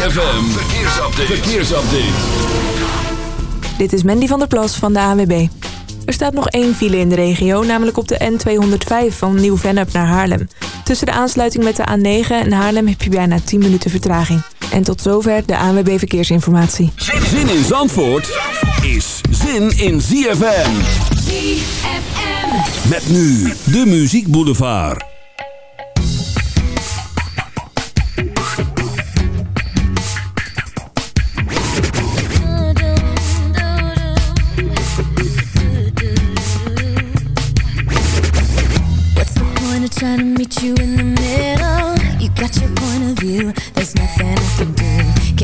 ZFM, verkeersupdate. verkeersupdate. Dit is Mandy van der Plas van de AWB. Er staat nog één file in de regio, namelijk op de N205 van Nieuw-Vennep naar Haarlem. Tussen de aansluiting met de A9 en Haarlem heb je bijna 10 minuten vertraging. En tot zover de ANWB Verkeersinformatie. Zin in Zandvoort is zin in ZFM. ZFM. Met nu de Muziek Boulevard.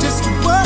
Just what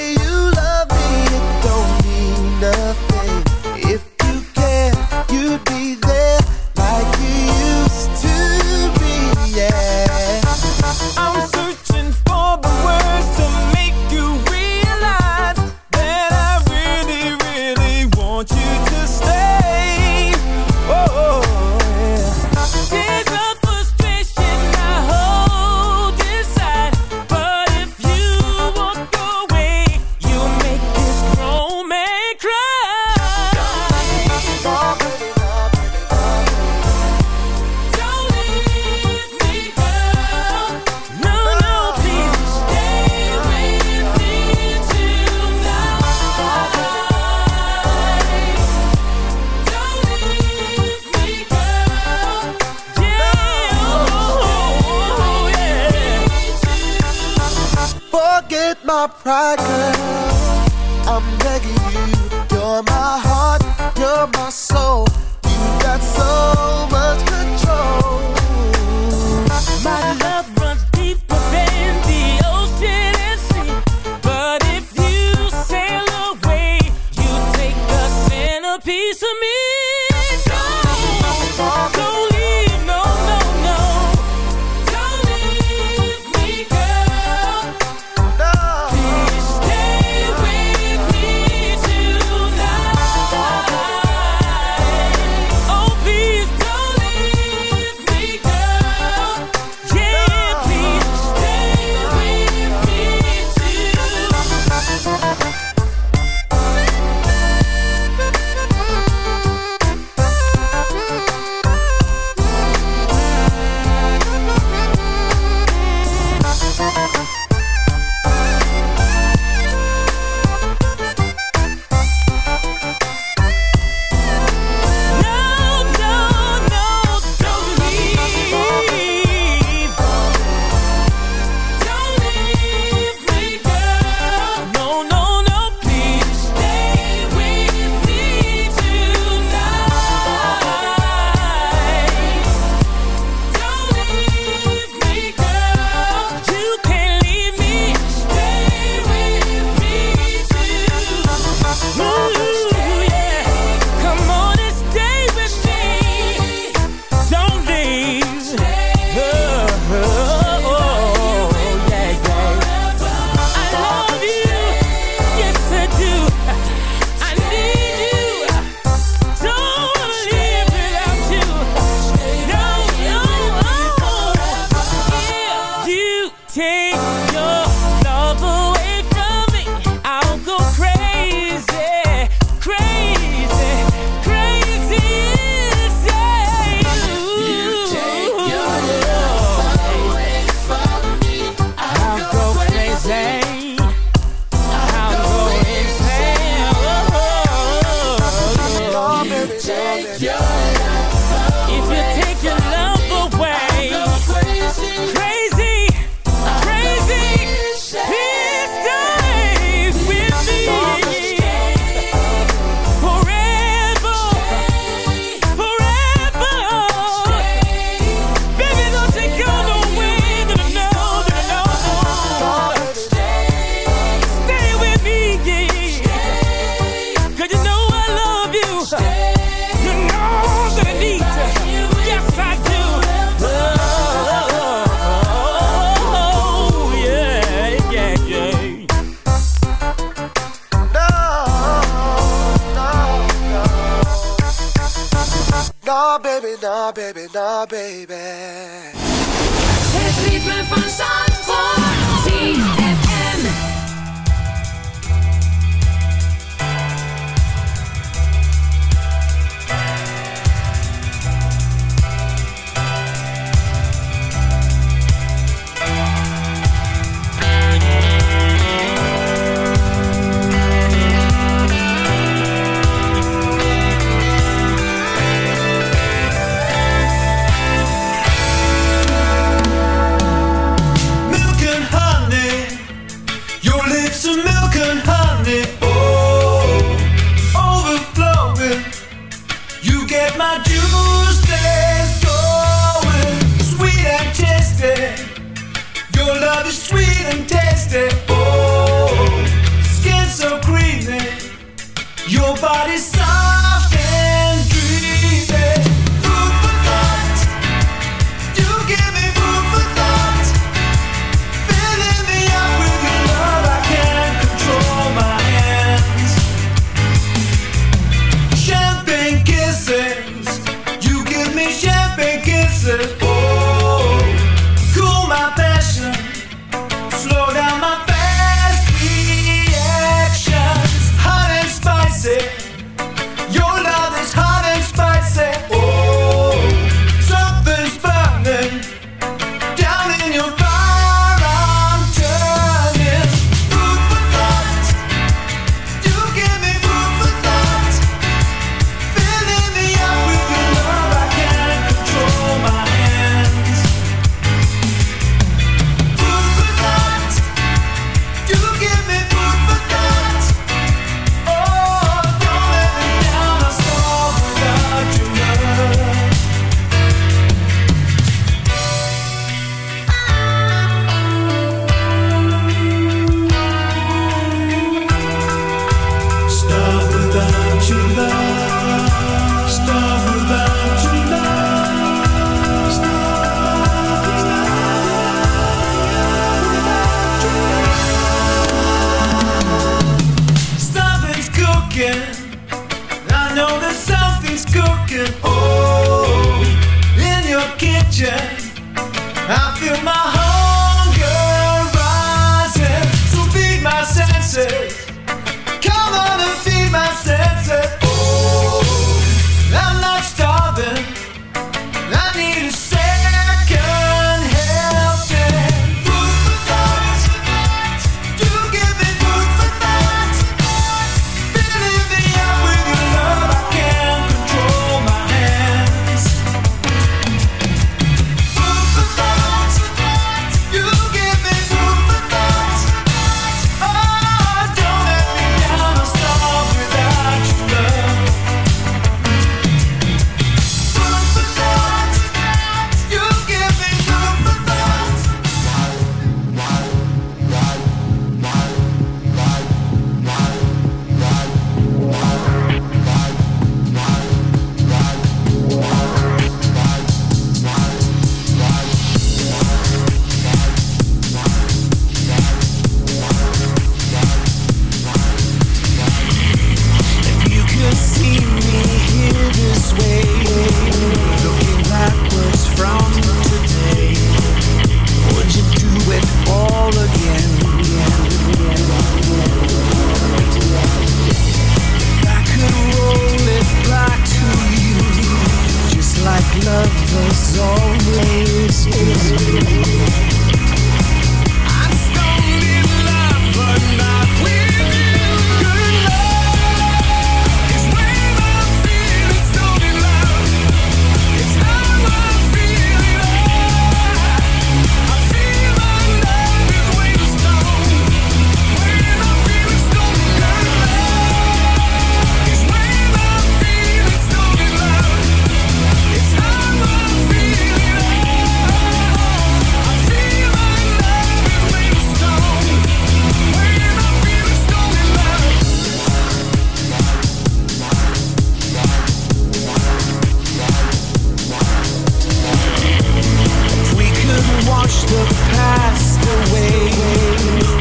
push the past away?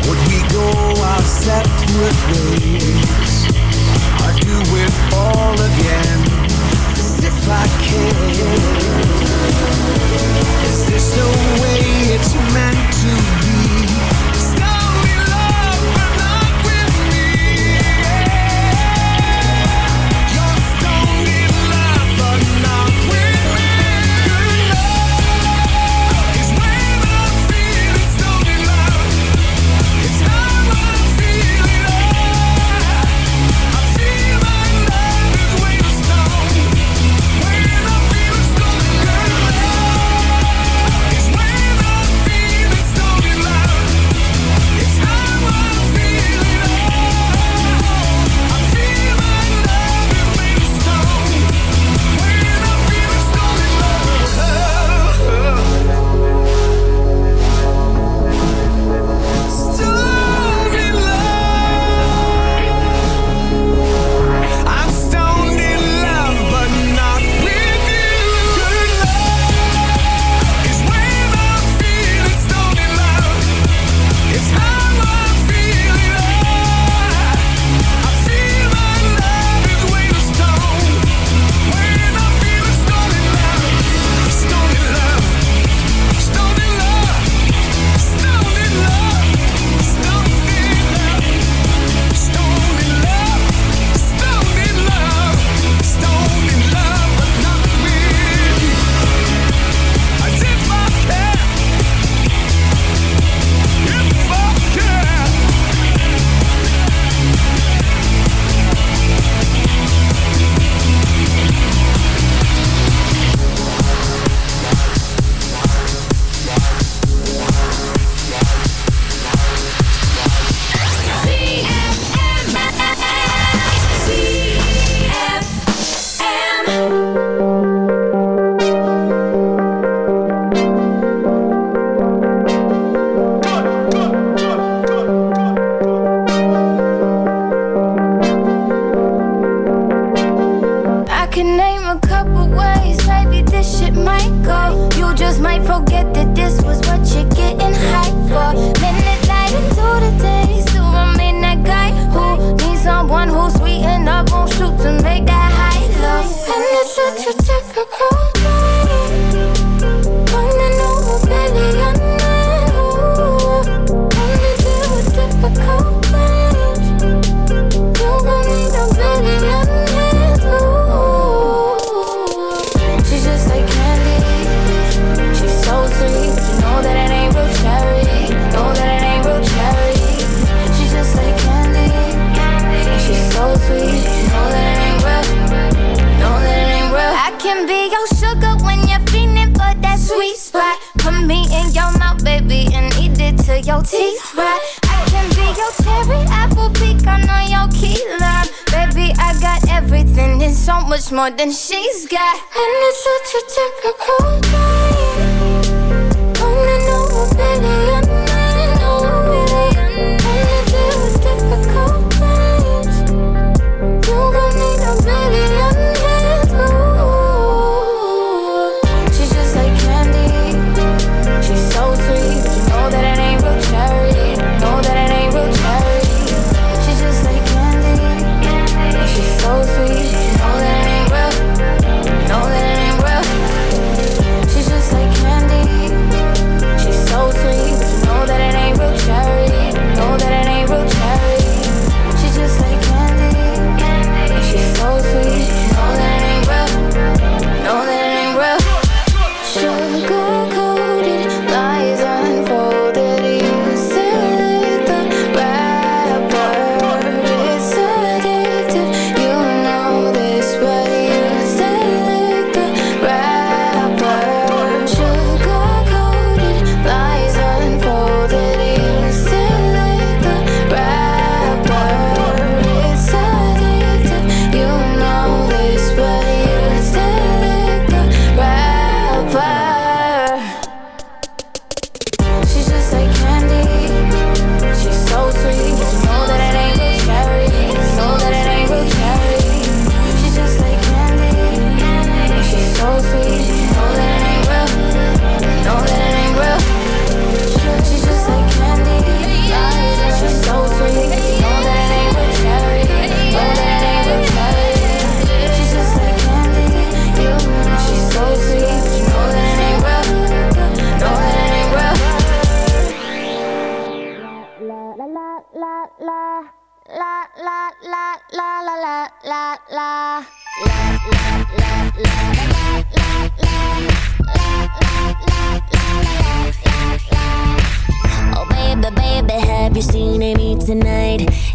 Would we go our separate ways? I'd do it all again, as if I can.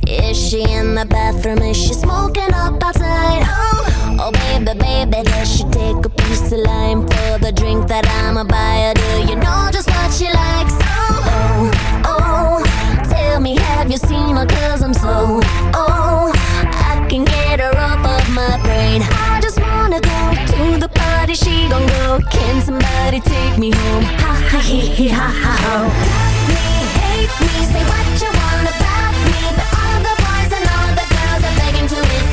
Is she in the bathroom? Is she smoking up outside? Oh, oh baby, baby, does she take a piece of lime for the drink that I'ma buy her? Do you know just what she likes? Oh, oh, tell me, have you seen her? Cause I'm so, oh, I can get her off of my brain. I just wanna go to the party, she gon' go. Can somebody take me home? Ha ha He he! ha ha ho. Love me, hate me, say what you wanna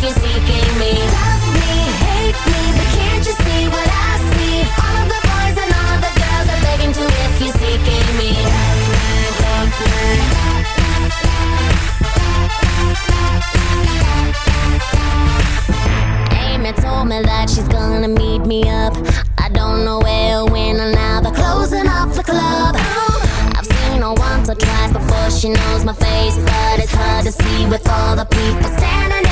you're seeking me. Love me, hate me, but can't you see what I see? All of the boys and all of the girls are begging to if you're seeking me Love me, me Amy told me that she's gonna meet me up. I don't know where when or now But closing up the club. Once or twice before she knows my face But it's hard to see with all the people standing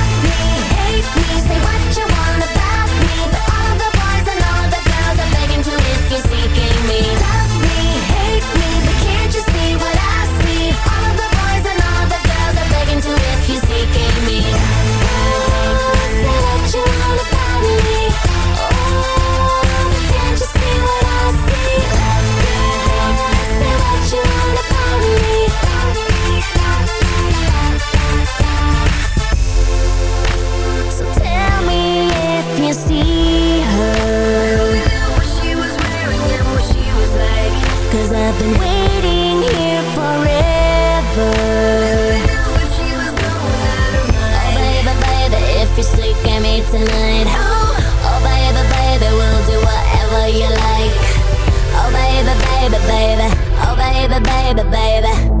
baby, baby. Oh, baby, baby, baby.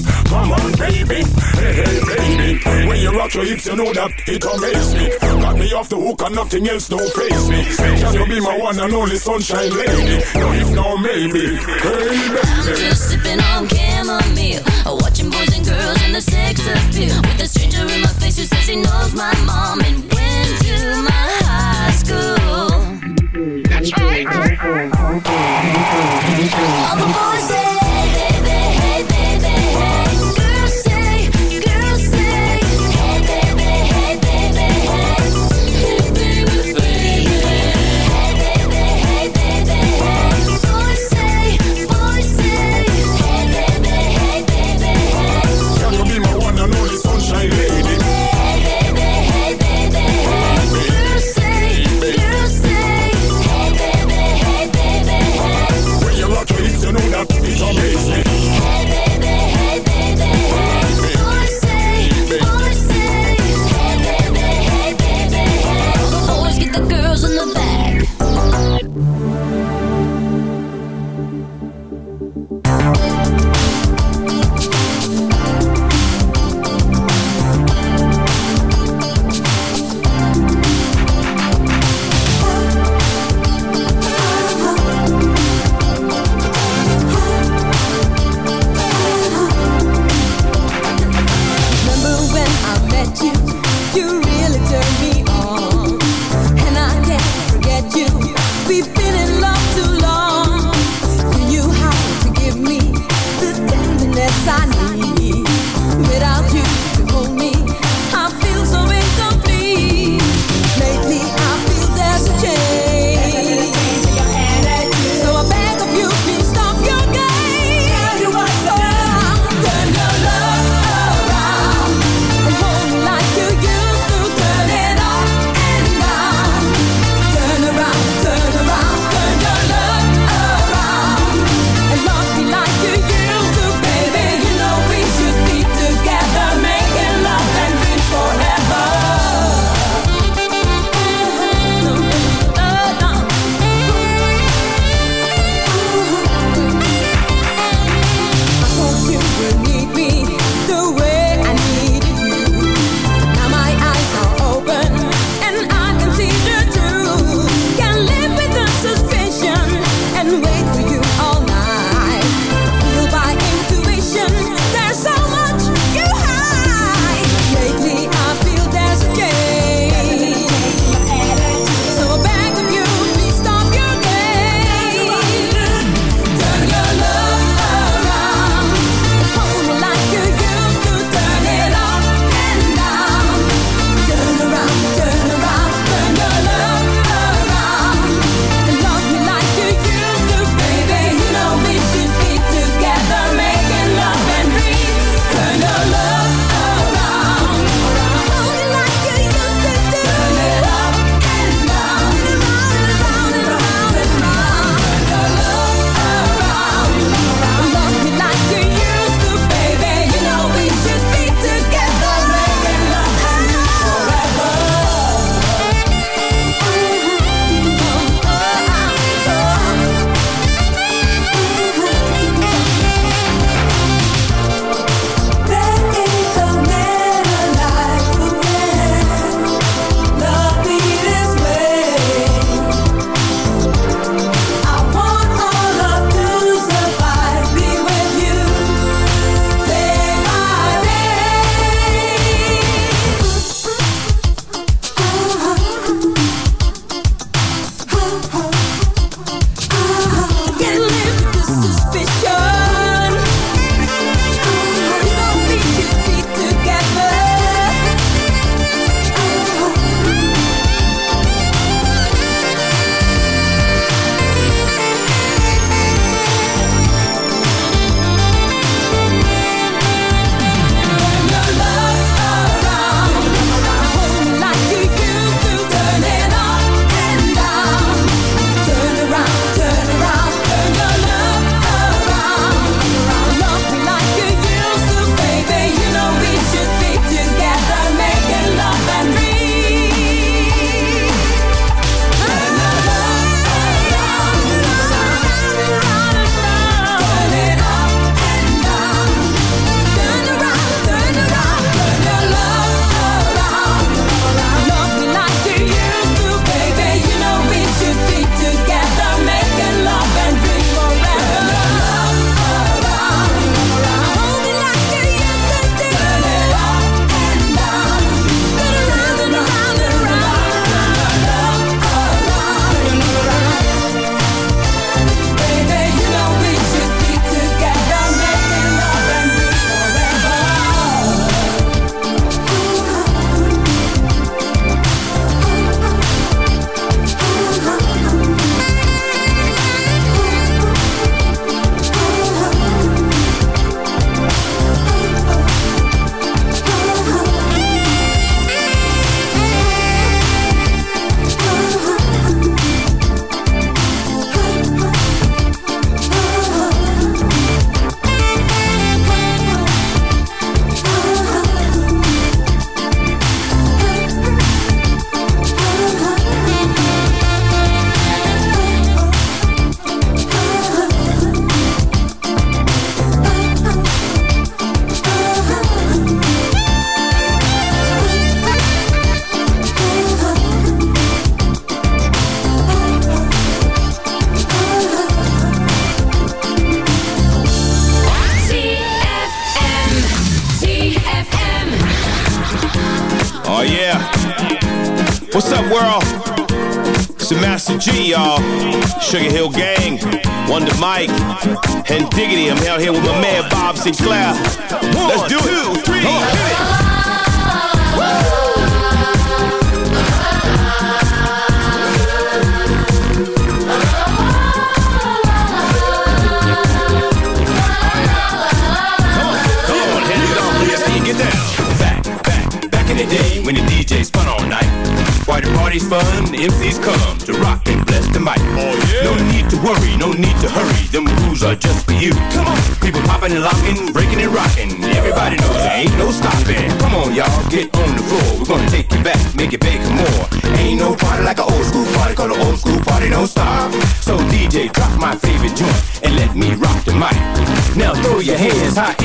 Come on, baby. Hey, hey, baby. When you rock your hips, you know that it amazes me. Got me off the hook and nothing else don't face me. Can you be my one and only sunshine lady? No, if no, maybe. Hey, baby. I'm just sipping on chamomile. Uh, watching boys and girls in the sex appeal. With a stranger in my face who says he knows my mom and went to my high school. That's right. All the boys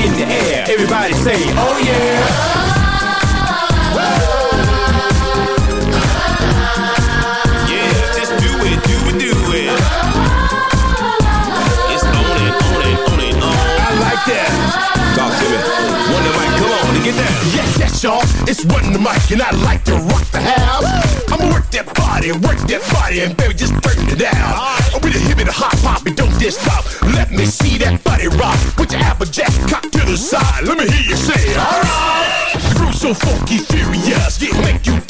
in the air. Everybody say, oh yeah. Come on and get down. Yes, yes, y'all. It's Run the Mic, and I like to rock the house. I'ma work that body, work that body, and baby, just turn it down. I'm with a hip and a hop hop, and don't just stop. Let me see that body rock. Put your applejack cock to the side. Let me hear you say, alright. The groove's so funky, furious, yeah, make you